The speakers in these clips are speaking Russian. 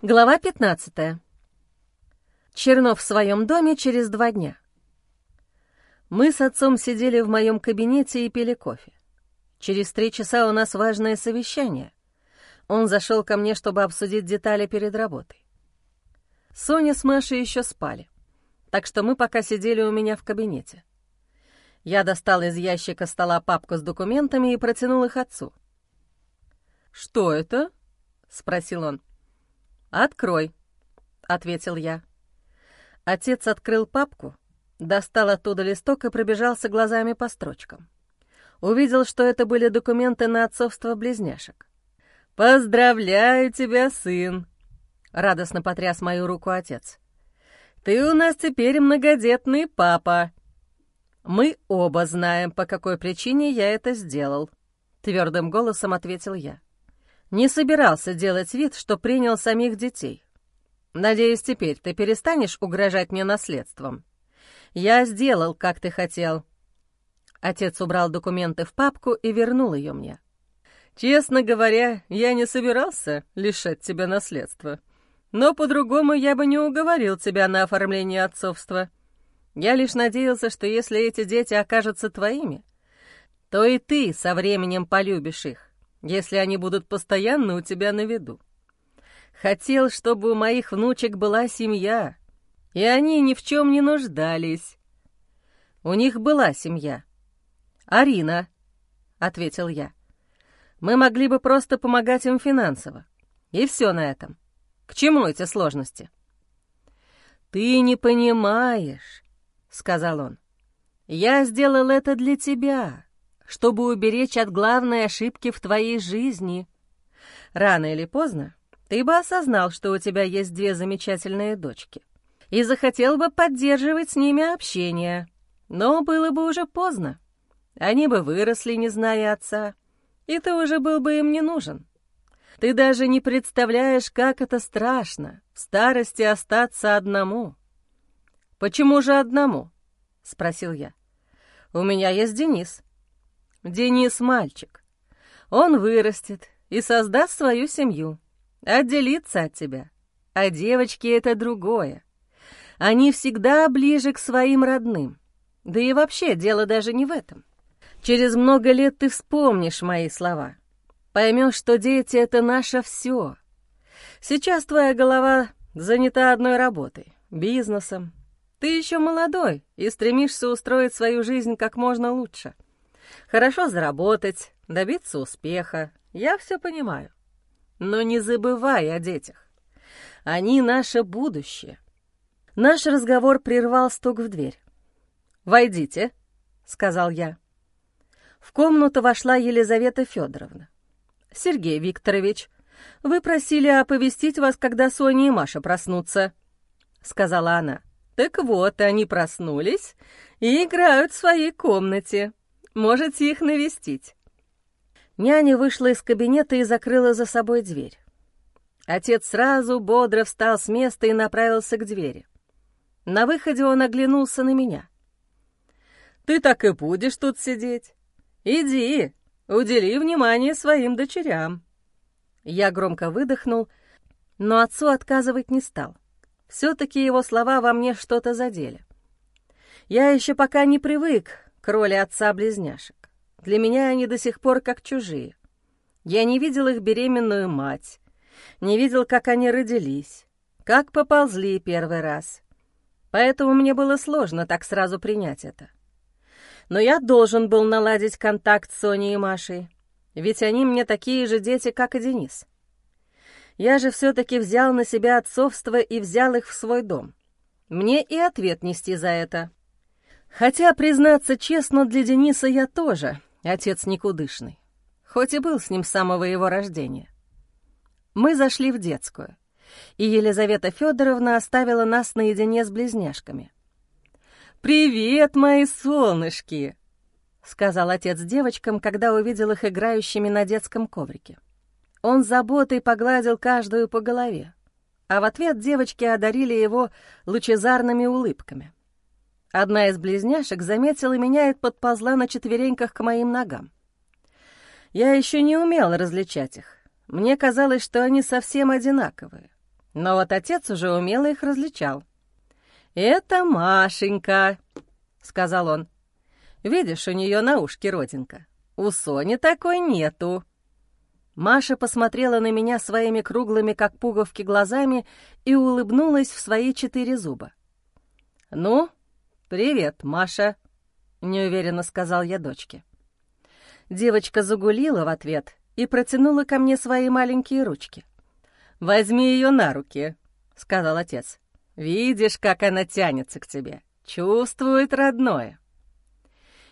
Глава 15. Чернов в своем доме через два дня. Мы с отцом сидели в моем кабинете и пили кофе. Через три часа у нас важное совещание. Он зашел ко мне, чтобы обсудить детали перед работой. Соня с Машей еще спали, так что мы пока сидели у меня в кабинете. Я достал из ящика стола папку с документами и протянул их отцу. «Что это?» — спросил он. «Открой», — ответил я. Отец открыл папку, достал оттуда листок и пробежался глазами по строчкам. Увидел, что это были документы на отцовство близняшек. «Поздравляю тебя, сын!» — радостно потряс мою руку отец. «Ты у нас теперь многодетный папа!» «Мы оба знаем, по какой причине я это сделал», — твердым голосом ответил я. Не собирался делать вид, что принял самих детей. Надеюсь, теперь ты перестанешь угрожать мне наследством. Я сделал, как ты хотел. Отец убрал документы в папку и вернул ее мне. Честно говоря, я не собирался лишать тебя наследства. Но по-другому я бы не уговорил тебя на оформление отцовства. Я лишь надеялся, что если эти дети окажутся твоими, то и ты со временем полюбишь их если они будут постоянно у тебя на виду. Хотел, чтобы у моих внучек была семья, и они ни в чем не нуждались. У них была семья. «Арина», — ответил я. «Мы могли бы просто помогать им финансово. И все на этом. К чему эти сложности?» «Ты не понимаешь», — сказал он. «Я сделал это для тебя чтобы уберечь от главной ошибки в твоей жизни. Рано или поздно ты бы осознал, что у тебя есть две замечательные дочки, и захотел бы поддерживать с ними общение. Но было бы уже поздно. Они бы выросли, не зная отца, и ты уже был бы им не нужен. Ты даже не представляешь, как это страшно — в старости остаться одному. «Почему же одному?» — спросил я. «У меня есть Денис. Денис мальчик. Он вырастет и создаст свою семью, отделится от тебя. А девочки — это другое. Они всегда ближе к своим родным. Да и вообще дело даже не в этом. Через много лет ты вспомнишь мои слова. Поймешь, что дети — это наше все. Сейчас твоя голова занята одной работой, бизнесом. Ты еще молодой и стремишься устроить свою жизнь как можно лучше — Хорошо заработать, добиться успеха. Я все понимаю. Но не забывай о детях. Они наше будущее. Наш разговор прервал стук в дверь. «Войдите», — сказал я. В комнату вошла Елизавета Федоровна. «Сергей Викторович, вы просили оповестить вас, когда Соня и Маша проснутся», — сказала она. «Так вот, они проснулись и играют в своей комнате. Можете их навестить». Няня вышла из кабинета и закрыла за собой дверь. Отец сразу бодро встал с места и направился к двери. На выходе он оглянулся на меня. «Ты так и будешь тут сидеть? Иди, удели внимание своим дочерям». Я громко выдохнул, но отцу отказывать не стал. Все-таки его слова во мне что-то задели. Я еще пока не привык к роли отца-близняшек. Для меня они до сих пор как чужие. Я не видел их беременную мать, не видел, как они родились, как поползли первый раз. Поэтому мне было сложно так сразу принять это. Но я должен был наладить контакт с Соней и Машей, ведь они мне такие же дети, как и Денис. Я же все-таки взял на себя отцовство и взял их в свой дом. Мне и ответ нести за это. Хотя, признаться честно, для Дениса я тоже отец никудышный, хоть и был с ним с самого его рождения. Мы зашли в детскую, и Елизавета Федоровна оставила нас наедине с близняшками. «Привет, мои солнышки!» — сказал отец девочкам, когда увидел их играющими на детском коврике. Он заботой погладил каждую по голове, а в ответ девочки одарили его лучезарными улыбками. Одна из близняшек заметила меня и подползла на четвереньках к моим ногам. Я еще не умела различать их. Мне казалось, что они совсем одинаковые. Но вот отец уже умело их различал. «Это Машенька», — сказал он. «Видишь, у нее на ушке родинка. У Сони такой нету». Маша посмотрела на меня своими круглыми, как пуговки, глазами и улыбнулась в свои четыре зуба. «Ну, привет, Маша», — неуверенно сказал я дочке. Девочка загулила в ответ и протянула ко мне свои маленькие ручки. «Возьми ее на руки», — сказал отец. «Видишь, как она тянется к тебе, чувствует родное».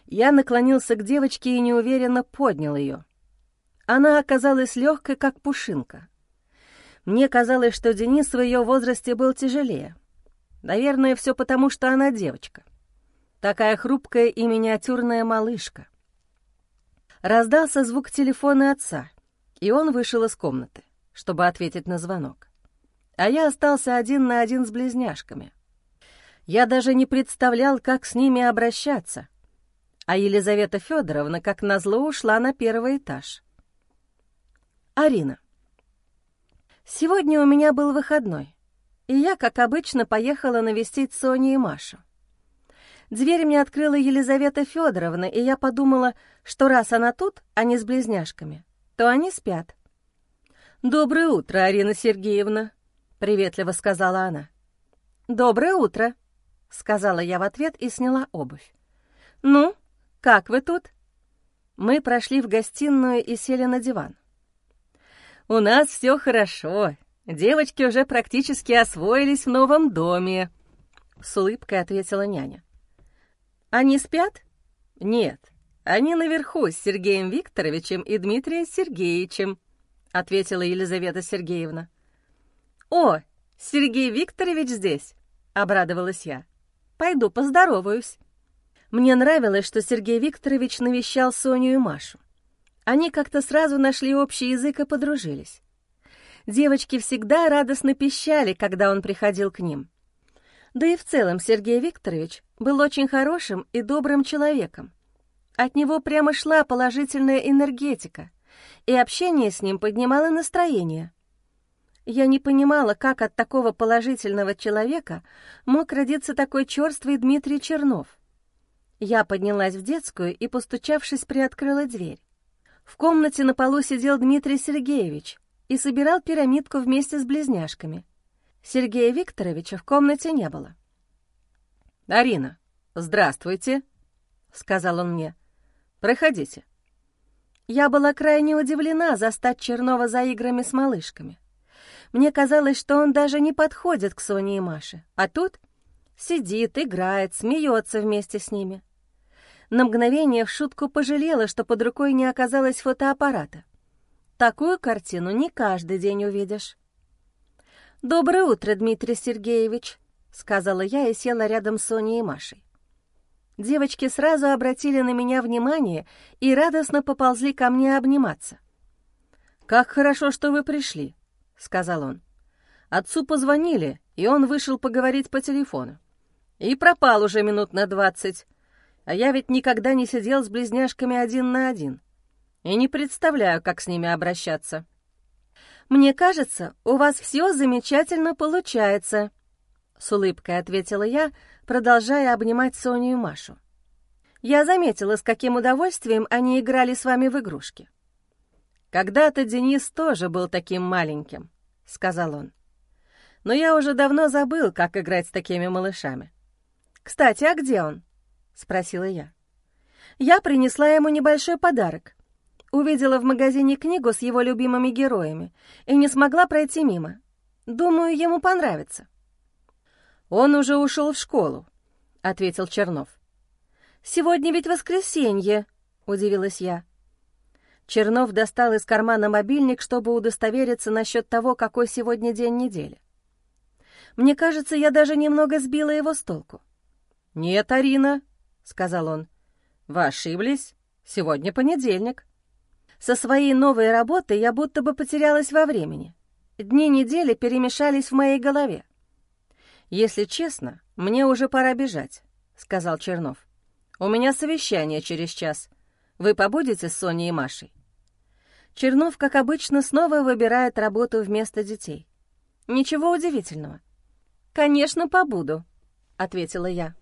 Я наклонился к девочке и неуверенно поднял ее. Она оказалась легкой, как пушинка. Мне казалось, что Денис в ее возрасте был тяжелее. Наверное, все потому, что она девочка. Такая хрупкая и миниатюрная малышка. Раздался звук телефона отца, и он вышел из комнаты, чтобы ответить на звонок. А я остался один на один с близняшками. Я даже не представлял, как с ними обращаться. А Елизавета Федоровна, как назло, ушла на первый этаж. Арина. Сегодня у меня был выходной, и я, как обычно, поехала навестить Соню и Машу. Дверь мне открыла Елизавета Федоровна, и я подумала, что раз она тут, а не с близняшками, то они спят. «Доброе утро, Арина Сергеевна», — приветливо сказала она. «Доброе утро», — сказала я в ответ и сняла обувь. «Ну, как вы тут?» Мы прошли в гостиную и сели на диван. «У нас все хорошо. Девочки уже практически освоились в новом доме», — с улыбкой ответила няня. Они спят? Нет, они наверху с Сергеем Викторовичем и Дмитрием Сергеевичем, ответила Елизавета Сергеевна. О, Сергей Викторович здесь, обрадовалась я. Пойду поздороваюсь. Мне нравилось, что Сергей Викторович навещал Соню и Машу. Они как-то сразу нашли общий язык и подружились. Девочки всегда радостно пищали, когда он приходил к ним. Да и в целом Сергей Викторович был очень хорошим и добрым человеком. От него прямо шла положительная энергетика, и общение с ним поднимало настроение. Я не понимала, как от такого положительного человека мог родиться такой черствый Дмитрий Чернов. Я поднялась в детскую и, постучавшись, приоткрыла дверь. В комнате на полу сидел Дмитрий Сергеевич и собирал пирамидку вместе с близняшками — Сергея Викторовича в комнате не было. «Арина, здравствуйте», — сказал он мне. «Проходите». Я была крайне удивлена застать Чернова за играми с малышками. Мне казалось, что он даже не подходит к Соне и Маше, а тут сидит, играет, смеется вместе с ними. На мгновение в шутку пожалела, что под рукой не оказалось фотоаппарата. Такую картину не каждый день увидишь. «Доброе утро, Дмитрий Сергеевич», — сказала я и села рядом с Соней и Машей. Девочки сразу обратили на меня внимание и радостно поползли ко мне обниматься. «Как хорошо, что вы пришли», — сказал он. Отцу позвонили, и он вышел поговорить по телефону. И пропал уже минут на двадцать. А я ведь никогда не сидел с близняшками один на один. И не представляю, как с ними обращаться. «Мне кажется, у вас все замечательно получается», — с улыбкой ответила я, продолжая обнимать Соню и Машу. «Я заметила, с каким удовольствием они играли с вами в игрушки». «Когда-то Денис тоже был таким маленьким», — сказал он. «Но я уже давно забыл, как играть с такими малышами». «Кстати, а где он?» — спросила я. Я принесла ему небольшой подарок. Увидела в магазине книгу с его любимыми героями и не смогла пройти мимо. Думаю, ему понравится. «Он уже ушел в школу», — ответил Чернов. «Сегодня ведь воскресенье», — удивилась я. Чернов достал из кармана мобильник, чтобы удостовериться насчет того, какой сегодня день недели. Мне кажется, я даже немного сбила его с толку. «Нет, Арина», — сказал он, — «вы ошиблись. Сегодня понедельник». Со своей новой работой я будто бы потерялась во времени. Дни недели перемешались в моей голове. «Если честно, мне уже пора бежать», — сказал Чернов. «У меня совещание через час. Вы побудете с Соней и Машей?» Чернов, как обычно, снова выбирает работу вместо детей. Ничего удивительного. «Конечно, побуду», — ответила я.